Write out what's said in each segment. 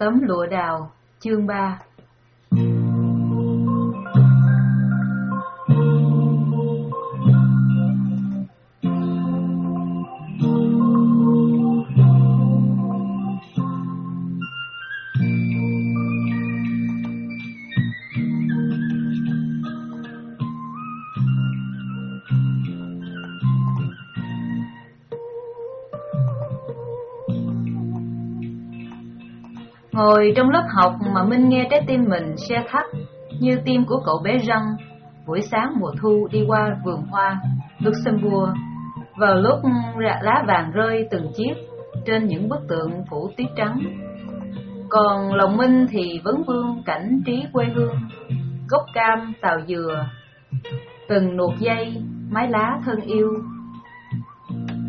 Tấm lụa đào, chương 3 Ngồi trong lớp học mà Minh nghe trái tim mình xe thắt như tim của cậu bé răng buổi sáng mùa thu đi qua vườn hoa Luxembourg vào lúc lá vàng rơi từng chiếc trên những bức tượng phủ tuyết trắng. Còn lòng Minh thì vấn vương cảnh trí quê hương, gốc cam, tàu dừa, từng nuột dây, mái lá thân yêu.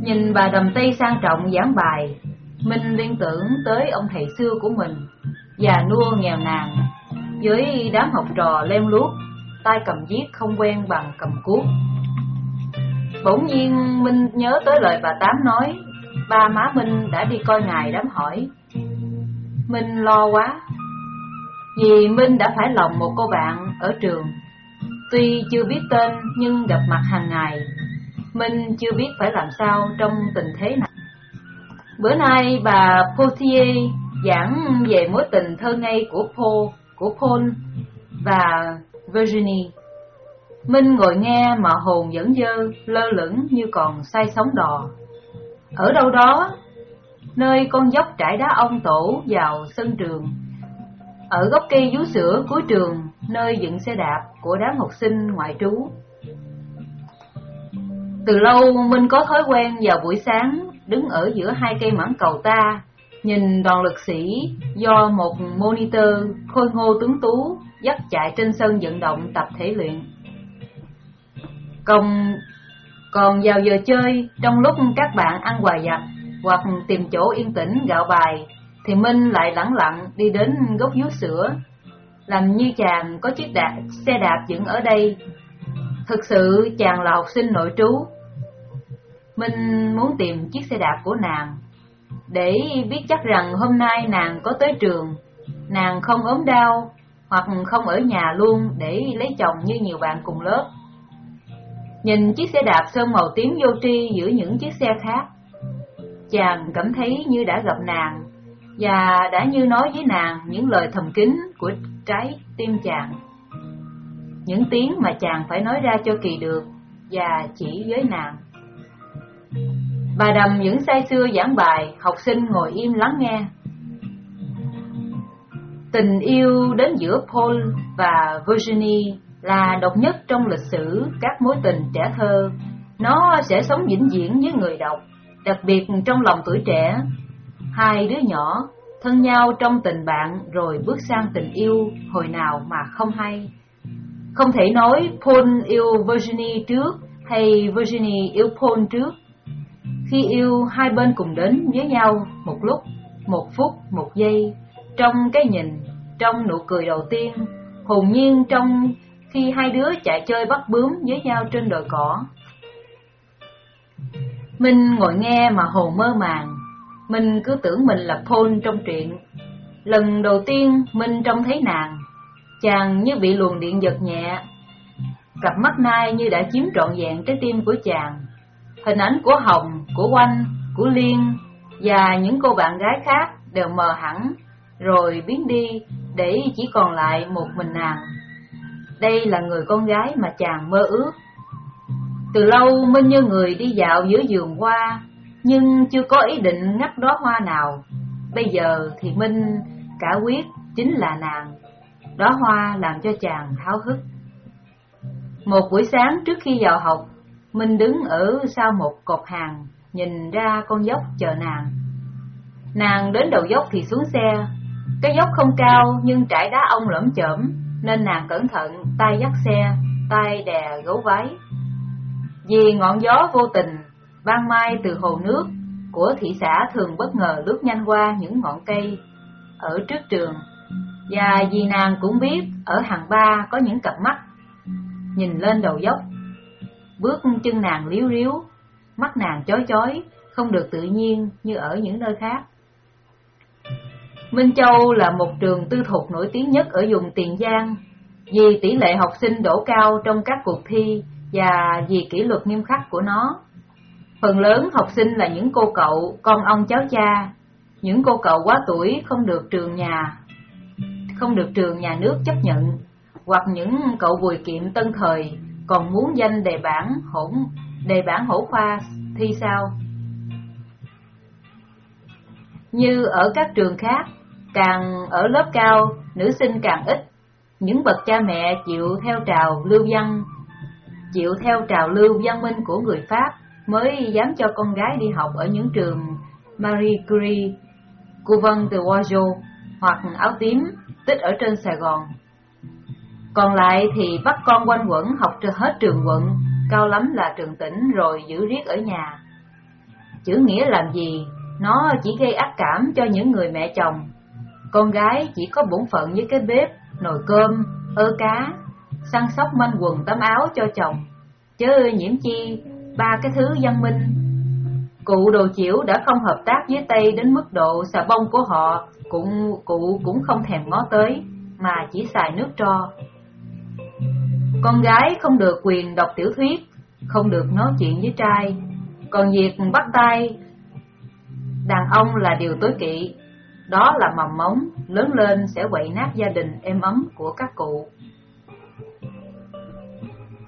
Nhìn bà đầm tây sang trọng giảng bài, Minh liên tưởng tới ông thầy xưa của mình, già nua nghèo nàn, với đám học trò lem luốc, tay cầm viết không quen bằng cầm cuốc. Bỗng nhiên Minh nhớ tới lời bà Tám nói, ba má Minh đã đi coi ngài đám hỏi. Minh lo quá, vì Minh đã phải lòng một cô bạn ở trường. Tuy chưa biết tên nhưng gặp mặt hàng ngày, Minh chưa biết phải làm sao trong tình thế này. Bữa nay bà Potier giảng về mối tình thơ ngây của Paul, của Paul và Virginie. Minh ngồi nghe mà hồn vẫn dơ, lơ lửng như còn say sóng đò. Ở đâu đó, nơi con dốc trải đá ông tổ vào sân trường, ở gốc cây vú sữa cuối trường, nơi dựng xe đạp của đám học sinh ngoại trú. Từ lâu Minh có thói quen vào buổi sáng đứng ở giữa hai cây mãng cầu ta, nhìn đoàn lực sĩ do một monitor khôi ngô tướng tú dắt chạy trên sân vận động tập thể luyện. Còn còn vào giờ chơi, trong lúc các bạn ăn quà giặt hoặc tìm chỗ yên tĩnh gạo bài, thì Minh lại lẳng lặng đi đến gốc vú sữa, làm như chàng có chiếc đạp, xe đạp dựng ở đây. Thực sự chàng là học sinh nội trú, Minh muốn tìm chiếc xe đạp của nàng để biết chắc rằng hôm nay nàng có tới trường. Nàng không ốm đau, Hoặc không ở nhà luôn để lấy chồng như nhiều bạn cùng lớp. Nhìn chiếc xe đạp sơn màu tím vô tri giữa những chiếc xe khác, Chàng cảm thấy như đã gặp nàng Và đã như nói với nàng những lời thầm kín của trái tim chàng. Những tiếng mà chàng phải nói ra cho kỳ được Và chỉ với nàng. Bà Đầm những say xưa giảng bài, học sinh ngồi im lắng nghe. Tình yêu đến giữa Paul và Virginie là độc nhất trong lịch sử các mối tình trẻ thơ. Nó sẽ sống vĩnh viễn với người đọc, đặc biệt trong lòng tuổi trẻ. Hai đứa nhỏ thân nhau trong tình bạn rồi bước sang tình yêu hồi nào mà không hay. Không thể nói Paul yêu Virginie trước hay Virginie yêu Paul trước khi yêu, hai bên cùng đến với nhau một lúc, một phút, một giây, trong cái nhìn, trong nụ cười đầu tiên, hồn nhiên trong khi hai đứa chạy chơi bắt bướm với nhau trên đồi cỏ. mình ngồi nghe mà hồn mơ màng, mình cứ tưởng mình là Paul trong truyện. Lần đầu tiên mình trông thấy nàng, chàng như bị luồng điện giật nhẹ, cặp mắt nai như đã chiếm trọn vẹn trái tim của chàng. Hình ảnh của Hồng, của Oanh, của Liên và những cô bạn gái khác đều mờ hẳn, rồi biến đi để chỉ còn lại một mình nàng. Đây là người con gái mà chàng mơ ước. Từ lâu Minh như người đi dạo giữa vườn hoa, nhưng chưa có ý định ngắt đóa hoa nào. Bây giờ thì Minh cả quyết chính là nàng. Đóa hoa làm cho chàng háo hức. Một buổi sáng trước khi vào học, mình đứng ở sau một cột hàng, nhìn ra con dốc chờ nàng. Nàng đến đầu dốc thì xuống xe. Cái dốc không cao nhưng trải đá ông lõm chởm, nên nàng cẩn thận tay dắt xe, tay đè gấu váy. Vì ngọn gió vô tình, ban mai từ hồ nước của thị xã thường bất ngờ lướt nhanh qua những ngọn cây ở trước trường. Và vì nàng cũng biết ở hàng ba có những cặp mắt nhìn lên đầu dốc Bước chân nàng liếu riếu, mắt nàng chói chói, không được tự nhiên như ở những nơi khác. Minh Châu là một trường tư thục nổi tiếng nhất ở vùng Tiền Giang vì tỷ lệ học sinh đổ cao trong các cuộc thi và vì kỷ luật nghiêm khắc của nó. Phần lớn học sinh là những cô cậu, con ông cháu cha, những cô cậu quá tuổi không được trường nhà, không được trường nhà nước chấp nhận, hoặc những cậu bùi kiệm tân thời còn muốn danh đề bản hỗn đề bản hổ khoa thi sao. Như ở các trường khác, càng ở lớp cao, nữ sinh càng ít, những bậc cha mẹ chịu theo trào lưu văn, chịu theo trào lưu văn minh của người Pháp mới dám cho con gái đi học ở những trường Marie Curie, Couvent de Wajo hoặc áo tím tích ở trên Sài Gòn. Còn lại thì bắt con quanh quẩn học hết trường quận, cao lắm là trường tỉnh rồi giữ riết ở nhà. Chữ nghĩa làm gì, nó chỉ gây ác cảm cho những người mẹ chồng. Con gái chỉ có bổn phận với cái bếp, nồi cơm, ơ cá, săn sóc manh quần tấm áo cho chồng, chứ nhiễm chi ba cái thứ văn minh. Cụ đồ chiểu đã không hợp tác với Tây đến mức độ xà bông của họ cũng cụ cũng không thèm ngó tới, mà chỉ xài nước tro. Con gái không được quyền đọc tiểu thuyết, không được nói chuyện với trai, còn việc bắt tay đàn ông là điều tối kỵ. Đó là mầm mống lớn lên sẽ quậy nát gia đình êm ấm của các cụ.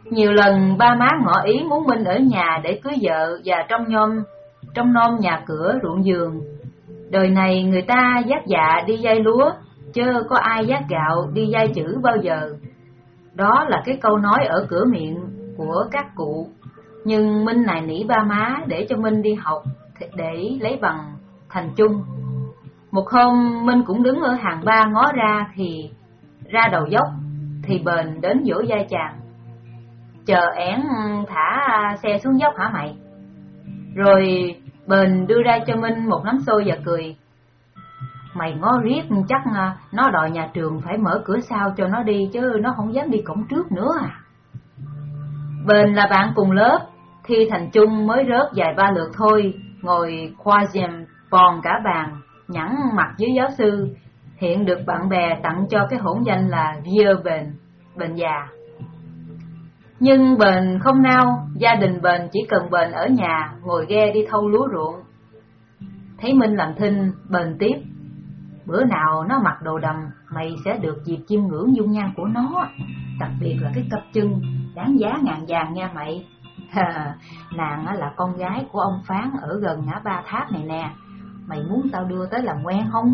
Nhiều lần ba má ngỏ ý muốn Minh ở nhà để cưới vợ và trong nhôm, trong nom nhà cửa ruộng giường. Đời này người ta giác dạ đi dây lúa, chưa có ai giác gạo đi dây chữ bao giờ. Đó là cái câu nói ở cửa miệng của các cụ. Nhưng Minh này nỉ ba má để cho Minh đi học để lấy bằng thành chung. Một hôm, Minh cũng đứng ở hàng ba ngó ra thì ra đầu dốc, thì bền đến giữa vai chàng. Chờ én thả xe xuống dốc hả mày? Rồi bền đưa ra cho Minh một nắm xôi và cười. Mày ngó riết chắc à, nó đòi nhà trường phải mở cửa sau cho nó đi chứ nó không dám đi cổng trước nữa à. Bền là bạn cùng lớp, thi thành chung mới rớt vài ba lượt thôi, ngồi khoa dèm còn cả bàn, nhẵn mặt với giáo sư, hiện được bạn bè tặng cho cái hỗn danh là Vieux Bền, Bền già. Nhưng bền không nao, gia đình bền chỉ cần bền ở nhà, ngồi ghe đi thâu lúa ruộng. Thấy Minh làm thinh, bền tiếp. Bữa nào nó mặc đồ đầm, mày sẽ được dịp chiêm ngưỡng dung nhan của nó, đặc biệt là cái cặp chân, đáng giá ngàn vàng nha mày. Nàng là con gái của ông Phán ở gần ngã ba tháp này nè, mày muốn tao đưa tới làm quen không?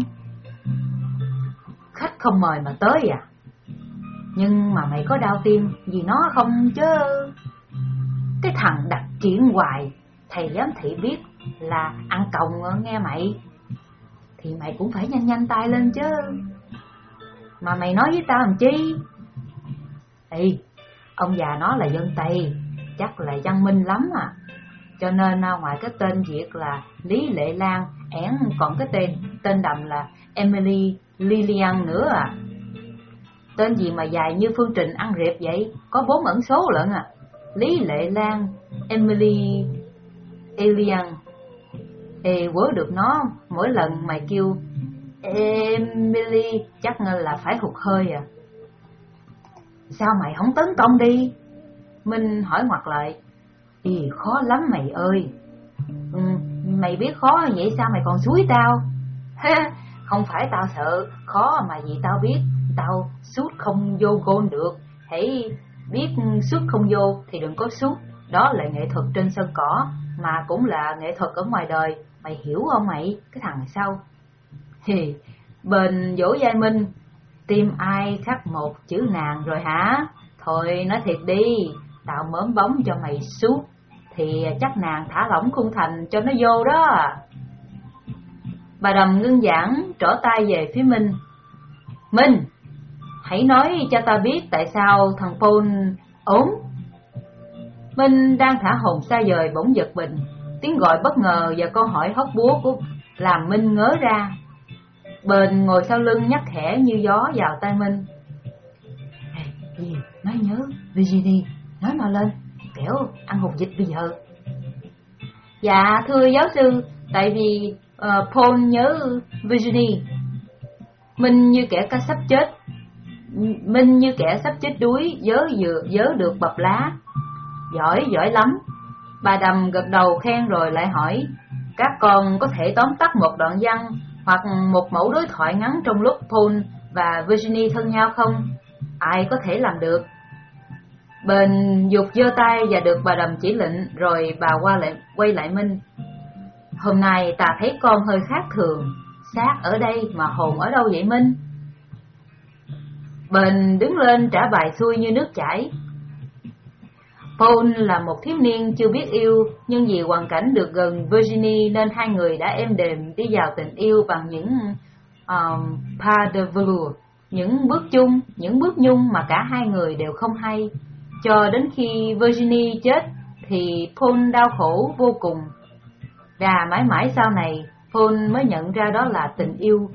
Khách không mời mà tới à? Nhưng mà mày có đau tim vì nó không chứ? Cái thằng đặt triển hoài, thầy giám thị biết là ăn còng nghe mày. Thì mày cũng phải nhanh nhanh tay lên chứ. Mà mày nói với tao làm chi? Ê, ông già nó là dân Tây, chắc là văn minh lắm à. Cho nên à, ngoài cái tên Việt là Lý Lệ Lan, én còn cái tên tên đầm là Emily Lilian nữa à. Tên gì mà dài như phương trình ăn rệp vậy, có bốn ẩn số lận à. Lý Lệ Lan, Emily Elian. Ê, quớ được nó, mỗi lần mày kêu Emily chắc là phải hụt hơi à. Sao mày không tấn công đi? Minh hỏi ngoặt lại. Ý khó lắm mày ơi. Ừ, mày biết khó vậy sao mày còn suối tao? không phải tao sợ, khó mà vì tao biết tao suốt không vô gôn được. Hãy biết suốt không vô thì đừng có suốt Đó là nghệ thuật trên sân cỏ, mà cũng là nghệ thuật ở ngoài đời. Mày hiểu không mày? Cái thằng sau. Hì, bên dỗ giai minh, tim ai khắc một chữ nàng rồi hả? Thôi nói thiệt đi, tao mớm bóng cho mày suốt thì chắc nàng thả lỏng khung thành cho nó vô đó. Bà đầm ngưng giảng, trỏ tay về phía Minh. Minh, hãy nói cho ta biết tại sao thằng Paul ốm. Minh đang thả hồn xa dời bỗng giật mình, tiếng gọi bất ngờ và câu hỏi hóc búa của làm Minh ngớ ra. Bền ngồi sau lưng nhắc khẽ như gió vào tay Minh. Hey, gì, nói nhớ, Virginie, nói mau lên, kẻo ăn hụt dịch bây giờ. Dạ thưa giáo sư, tại vì uh, Paul nhớ Virginie. Minh như kẻ cá sắp chết Minh như kẻ sắp chết đuối Dớ, dừa, dớ được bập lá Giỏi, giỏi lắm Bà Đầm gật đầu khen rồi lại hỏi, Các con có thể tóm tắt một đoạn văn Hoặc một mẫu đối thoại ngắn trong lúc Paul và Virginie thân nhau không? Ai có thể làm được? Bền dục giơ tay và được bà Đầm chỉ lệnh, Rồi bà qua lại, quay lại Minh Hôm nay ta thấy con hơi khác thường, Xác ở đây mà hồn ở đâu vậy Minh? Bền đứng lên trả bài xuôi như nước chảy Paul là một thiếu niên chưa biết yêu, nhưng vì hoàn cảnh được gần Virginie nên hai người đã êm đềm đi vào tình yêu bằng những um, pas de velours, những bước chung, những bước nhung mà cả hai người đều không hay. Cho đến khi Virginie chết thì Paul đau khổ vô cùng. Và mãi mãi sau này, Paul mới nhận ra đó là tình yêu.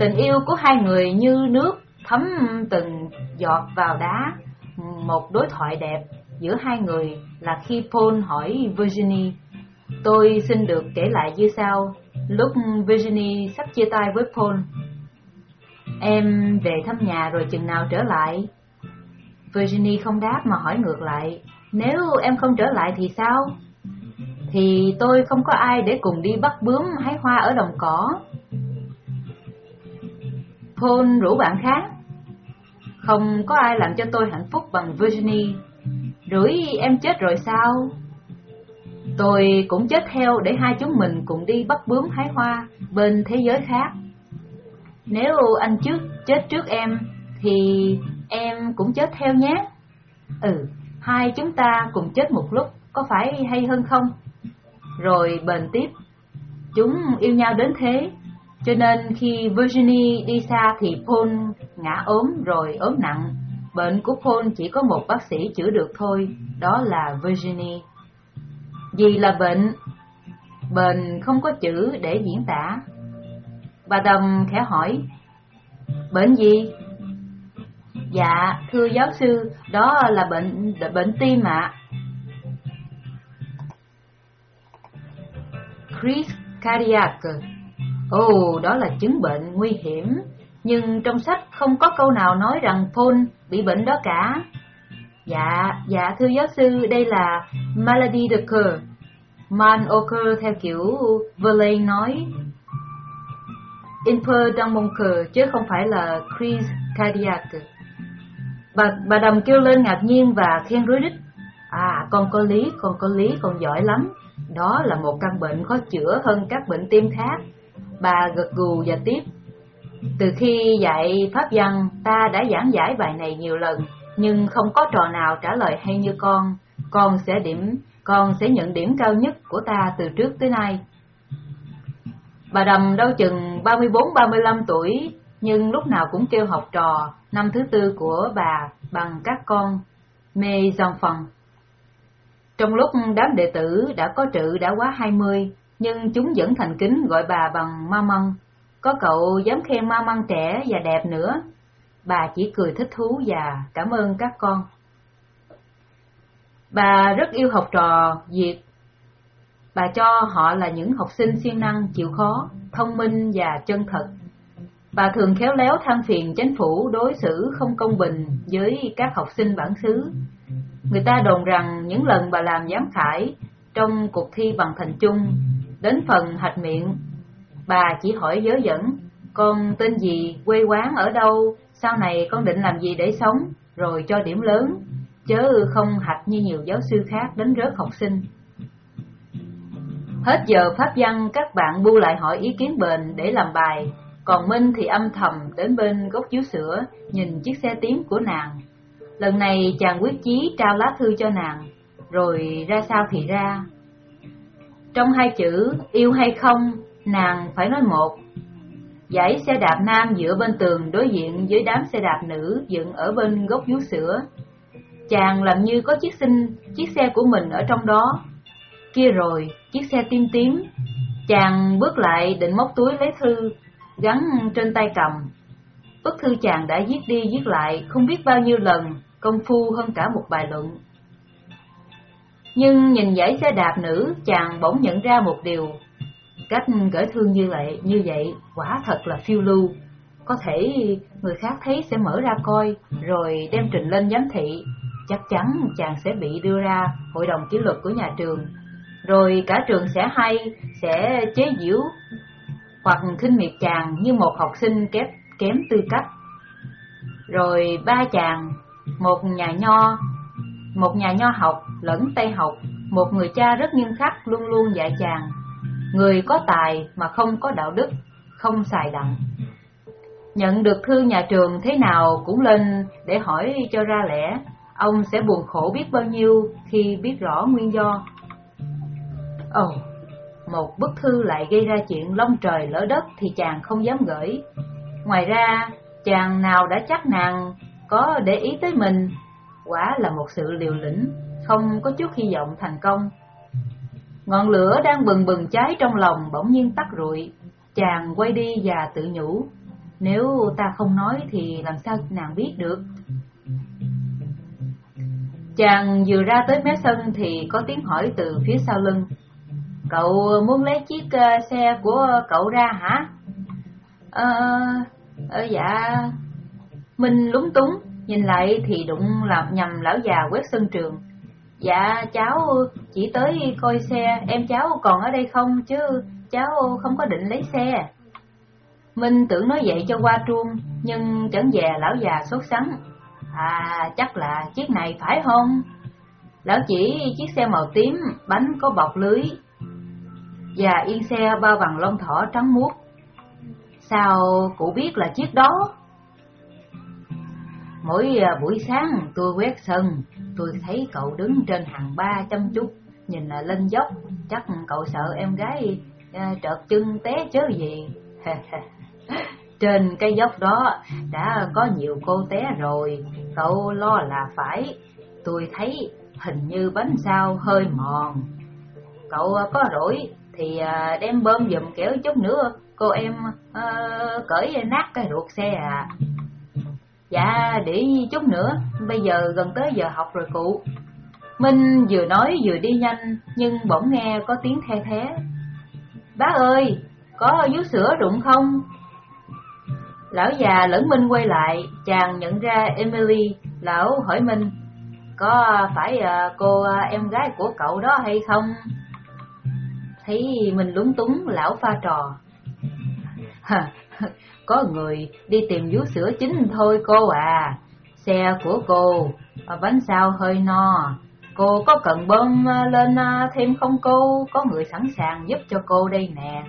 Tình yêu của hai người như nước thấm từng giọt vào đá, một đối thoại đẹp giữa hai người là khi Paul hỏi Virginie, tôi xin được kể lại như sau, lúc Virginie sắp chia tay với Paul. Em về thăm nhà rồi chừng nào trở lại? Virginie không đáp mà hỏi ngược lại, nếu em không trở lại thì sao? Thì tôi không có ai để cùng đi bắt bướm hái hoa ở đồng cỏ. Paul rủ bạn khác. Không có ai làm cho tôi hạnh phúc bằng Virginie Rủi em chết rồi sao? Tôi cũng chết theo để hai chúng mình cùng đi bắt bướm hái hoa bên thế giới khác. Nếu anh trước chết trước em thì em cũng chết theo nhé. Ừ, hai chúng ta cùng chết một lúc có phải hay hơn không? Rồi bền tiếp, chúng yêu nhau đến thế, cho nên khi Virginie đi xa thì Paul ngã ốm rồi ốm nặng Bệnh của Paul chỉ có một bác sĩ chữa được thôi, đó là Virginie. Vì là bệnh, bệnh không có chữ để diễn tả. Bà Đầm khẽ hỏi, bệnh gì? Dạ, thưa giáo sư, đó là bệnh bệnh tim ạ. Chris cardiac. Ồ, oh, đó là chứng bệnh nguy hiểm nhưng trong sách không có câu nào nói rằng Paul bị bệnh đó cả. Dạ, dạ thưa giáo sư, đây là malady de Coeur. Man occur theo kiểu Verlaine nói. Imper dans mon coeur, chứ không phải là crise cardiaque. Bà, bà đầm kêu lên ngạc nhiên và khen rối đích. À, con có lý, con có lý, con giỏi lắm. Đó là một căn bệnh khó chữa hơn các bệnh tim khác. Bà gật gù và tiếp. Từ khi dạy Pháp văn, ta đã giảng giải bài này nhiều lần, nhưng không có trò nào trả lời hay như con. Con sẽ điểm, con sẽ nhận điểm cao nhất của ta từ trước tới nay. Bà Đầm đâu chừng 34-35 tuổi, nhưng lúc nào cũng kêu học trò năm thứ tư của bà bằng các con mê dòng phần. Trong lúc đám đệ tử đã có trự đã quá 20, nhưng chúng vẫn thành kính gọi bà bằng ma măng có cậu dám khen ma măng trẻ và đẹp nữa. Bà chỉ cười thích thú và cảm ơn các con. Bà rất yêu học trò Việt. Bà cho họ là những học sinh siêng năng, chịu khó, thông minh và chân thật. Bà thường khéo léo than phiền chính phủ đối xử không công bình với các học sinh bản xứ. Người ta đồn rằng những lần bà làm giám khảo trong cuộc thi bằng thành chung, đến phần hạch miệng Bà chỉ hỏi dớ dẫn, con tên gì, quê quán ở đâu, sau này con định làm gì để sống, rồi cho điểm lớn, chớ không hạch như nhiều giáo sư khác đến rớt học sinh. Hết giờ pháp văn, các bạn bu lại hỏi ý kiến bền để làm bài, còn Minh thì âm thầm đến bên gốc chiếu sữa, nhìn chiếc xe tím của nàng. Lần này chàng quyết chí trao lá thư cho nàng, rồi ra sao thì ra. Trong hai chữ yêu hay không nàng phải nói một. Dãy xe đạp nam giữa bên tường đối diện với đám xe đạp nữ dựng ở bên gốc vú sữa. Chàng làm như có chiếc sinh, chiếc xe của mình ở trong đó. Kia rồi, chiếc xe tím tím. Chàng bước lại định móc túi lấy thư, gắn trên tay cầm. Bức thư chàng đã viết đi viết lại không biết bao nhiêu lần, công phu hơn cả một bài luận. Nhưng nhìn dãy xe đạp nữ, chàng bỗng nhận ra một điều, Cách gửi thương như vậy, như vậy quả thật là phiêu lưu. có thể người khác thấy sẽ mở ra coi, rồi đem trình lên giám thị. Chắc chắn chàng sẽ bị đưa ra hội đồng kỷ luật của nhà trường. Rồi cả trường sẽ hay, sẽ chế giễu hoặc khinh miệt chàng như một học sinh kém, kém tư cách. Rồi ba chàng, một nhà nho, một nhà nho học lẫn tây học, một người cha rất nghiêm khắc luôn luôn dạy chàng. Người có tài mà không có đạo đức, không xài đặng. Nhận được thư nhà trường thế nào cũng lên để hỏi cho ra lẽ, ông sẽ buồn khổ biết bao nhiêu khi biết rõ nguyên do. Ồ, oh, một bức thư lại gây ra chuyện long trời lỡ đất thì chàng không dám gửi. Ngoài ra, chàng nào đã chắc nàng có để ý tới mình, quả là một sự liều lĩnh, không có chút hy vọng thành công. Ngọn lửa đang bừng bừng cháy trong lòng bỗng nhiên tắt rụi, chàng quay đi và tự nhủ, nếu ta không nói thì làm sao nàng biết được. Chàng vừa ra tới mé sân thì có tiếng hỏi từ phía sau lưng. Cậu muốn lấy chiếc ờ, xe của cậu ra hả? Ờ, ờ dạ... mình lúng túng, nhìn lại thì đụng làm nhầm lão già quét sân trường. Dạ cháu chỉ tới coi xe, em cháu còn ở đây không chứ cháu không có định lấy xe. Minh tưởng nói vậy cho qua truông, nhưng chẳng về lão già sốt sắng. À, chắc là chiếc này phải không? Lão chỉ chiếc xe màu tím, bánh có bọc lưới, và yên xe bao bằng lông thỏ trắng muốt. Sao cụ biết là chiếc đó? Mỗi à, buổi sáng tôi quét sân, tôi thấy cậu đứng trên hàng ba chăm chút, nhìn là lên dốc, chắc cậu sợ em gái à, trợt chân té chứ gì. trên cái dốc đó đã có nhiều cô té rồi, cậu lo là phải. Tôi thấy hình như bánh sao hơi mòn. Cậu à, có rỗi thì à, đem bơm dùm kéo chút nữa, cô em à, cởi nát cái ruột xe à. Dạ, để chút nữa, bây giờ gần tới giờ học rồi cụ. Minh vừa nói vừa đi nhanh, nhưng bỗng nghe có tiếng the thế. Bác ơi, có vú sữa rụng không? Lão già lẫn Minh quay lại, chàng nhận ra Emily, lão hỏi Minh, có phải à, cô em gái của cậu đó hay không? Thấy mình lúng túng, lão pha trò. có người đi tìm vú sữa chính thôi cô à. Xe của cô, à, bánh sao hơi no. Cô có cần bơm à, lên à, thêm không cô? Có người sẵn sàng giúp cho cô đây nè.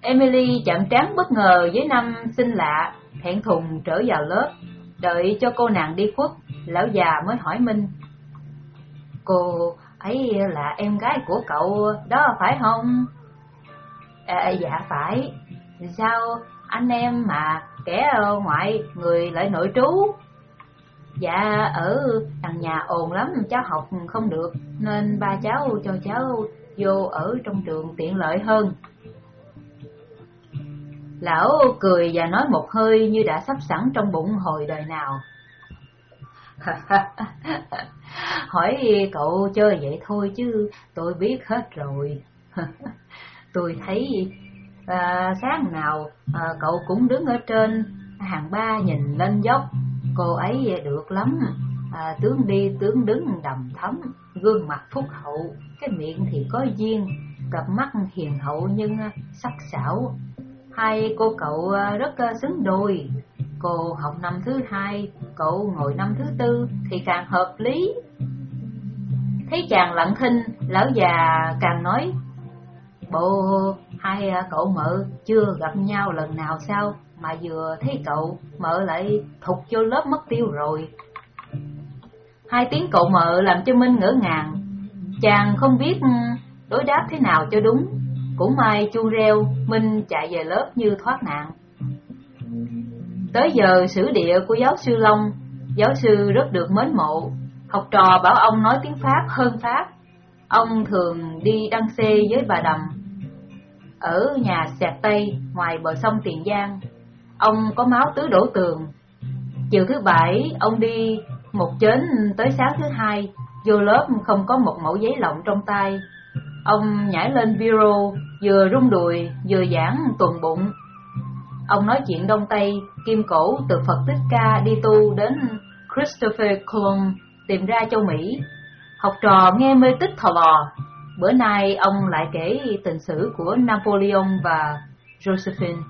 Emily chạm trán bất ngờ với năm xinh lạ, thẹn thùng trở vào lớp. Đợi cho cô nàng đi khuất, lão già mới hỏi Minh. Cô ấy là em gái của cậu đó phải không? À, dạ phải. Sao anh em mà kẻ ngoại người lại nội trú? Dạ ở đằng nhà ồn lắm, cháu học không được, nên ba cháu cho cháu vô ở trong trường tiện lợi hơn. Lão cười và nói một hơi như đã sắp sẵn trong bụng hồi đời nào. Hỏi cậu chơi vậy thôi chứ tôi biết hết rồi. tôi thấy à, sáng nào à, cậu cũng đứng ở trên hàng ba nhìn lên dốc. Cô ấy được lắm, à, tướng đi tướng đứng đầm thấm, gương mặt phúc hậu, cái miệng thì có duyên, cặp mắt hiền hậu nhưng sắc sảo. Hai cô cậu rất xứng đôi, Cô học năm thứ hai, cậu ngồi năm thứ tư thì càng hợp lý. Thấy chàng lặng thinh, lão già càng nói, Bộ hai à, cậu mợ chưa gặp nhau lần nào sao mà vừa thấy cậu mợ lại thục vô lớp mất tiêu rồi. Hai tiếng cậu mợ làm cho Minh ngỡ ngàng, chàng không biết ừ, đối đáp thế nào cho đúng. Cũng may chu reo, Minh chạy về lớp như thoát nạn. Tới giờ sử địa của giáo sư Long, giáo sư rất được mến mộ. Học trò bảo ông nói tiếng Pháp hơn Pháp. Ông thường đi đăng xê với bà Đầm. Ở nhà Sẹt Tây, ngoài bờ sông Tiền Giang, ông có máu tứ đổ tường. Chiều thứ bảy, ông đi một chến tới sáng thứ hai, vô lớp không có một mẫu giấy lọng trong tay. Ông nhảy lên bureau, vừa rung đùi, vừa giảng tuần bụng, Ông nói chuyện Đông Tây, kim cổ từ Phật Tích Ca đi tu đến Christopher Columbus tìm ra châu Mỹ. Học trò nghe mê tích thò lò. Bữa nay ông lại kể tình sử của Napoleon và Josephine.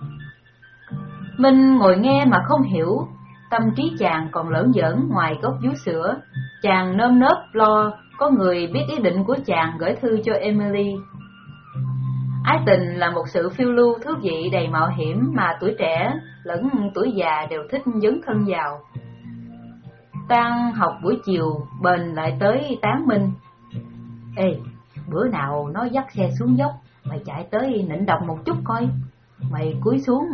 Minh ngồi nghe mà không hiểu, tâm trí chàng còn lởn giỡn ngoài gốc vú sữa. Chàng nơm nớp lo có người biết ý định của chàng gửi thư cho Emily. Ái tình là một sự phiêu lưu thú vị đầy mạo hiểm mà tuổi trẻ lẫn tuổi già đều thích dấn thân vào. Tan học buổi chiều, bền lại tới tán minh. Ê, bữa nào nó dắt xe xuống dốc, mày chạy tới nịnh độc một chút coi. Mày cúi xuống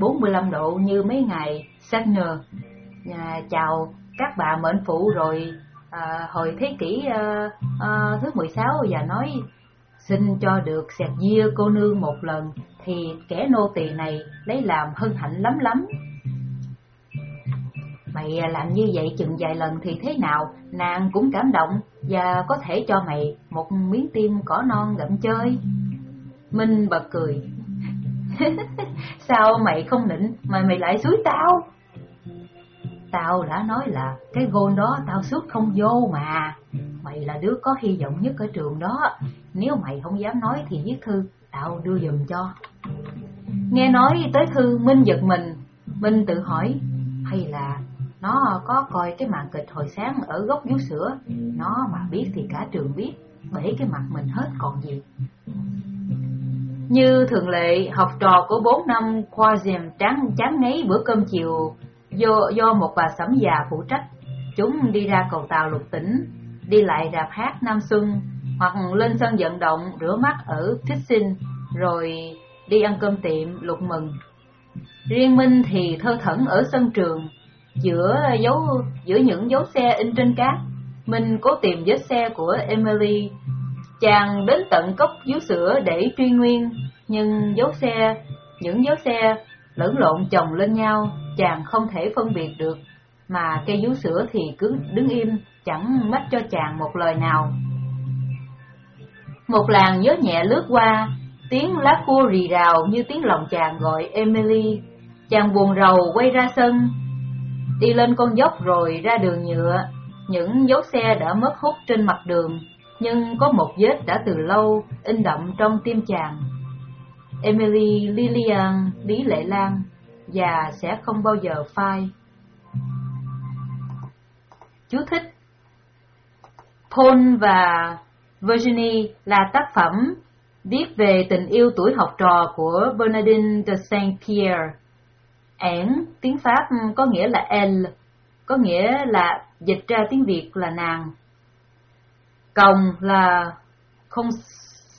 45 độ như mấy ngày Sagner. À, chào các bà mệnh phụ rồi à, hồi thế kỷ à, à, thứ 16 và nói xin cho được sẹt dưa cô nương một lần thì kẻ nô tỳ này lấy làm hân hạnh lắm lắm. Mày làm như vậy chừng vài lần thì thế nào, nàng cũng cảm động và có thể cho mày một miếng tim cỏ non gặm chơi. Minh bật cười. Sao mày không định mà mày lại suối tao? Tao đã nói là cái gôn đó tao suốt không vô mà. Mày là đứa có hy vọng nhất ở trường đó. Nếu mày không dám nói thì viết thư, tao đưa dùm cho. Nghe nói tới thư Minh giật mình, Minh tự hỏi, hay là nó có coi cái màn kịch hồi sáng ở góc vú sữa, nó mà biết thì cả trường biết, bể cái mặt mình hết còn gì. Như thường lệ, học trò của bốn năm khoa dèm chán, chán ngấy bữa cơm chiều do, do một bà sẩm già phụ trách. Chúng đi ra cầu tàu lục tỉnh, đi lại rạp hát Nam Xuân, hoặc lên sân vận động rửa mắt ở thích sinh rồi đi ăn cơm tiệm lục mừng. Riêng Minh thì thơ thẩn ở sân trường, giữa dấu giữa những dấu xe in trên cát. Minh cố tìm vết xe của Emily. Chàng đến tận cốc dứa sữa để truy nguyên, nhưng dấu xe, những dấu xe lẫn lộn chồng lên nhau, chàng không thể phân biệt được, mà cây vú sữa thì cứ đứng im, chẳng mách cho chàng một lời nào. Một làn gió nhẹ lướt qua, tiếng lá cua rì rào như tiếng lòng chàng gọi Emily. Chàng buồn rầu quay ra sân, đi lên con dốc rồi ra đường nhựa. Những dấu xe đã mất hút trên mặt đường, nhưng có một vết đã từ lâu in đậm trong tim chàng. Emily Lillian Lý Lệ Lan và sẽ không bao giờ phai. Chú thích Paul và Virginie là tác phẩm viết về tình yêu tuổi học trò của Bernardine de Saint-Pierre ẻn tiếng Pháp ừ, có nghĩa là elle, có nghĩa là dịch ra tiếng Việt là nàng. Còng là không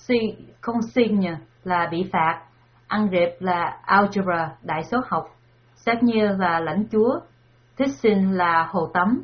si không xin là bị phạt, ăn rệp là algebra đại số học, xét như là lãnh chúa, thích sinh là hồ tắm.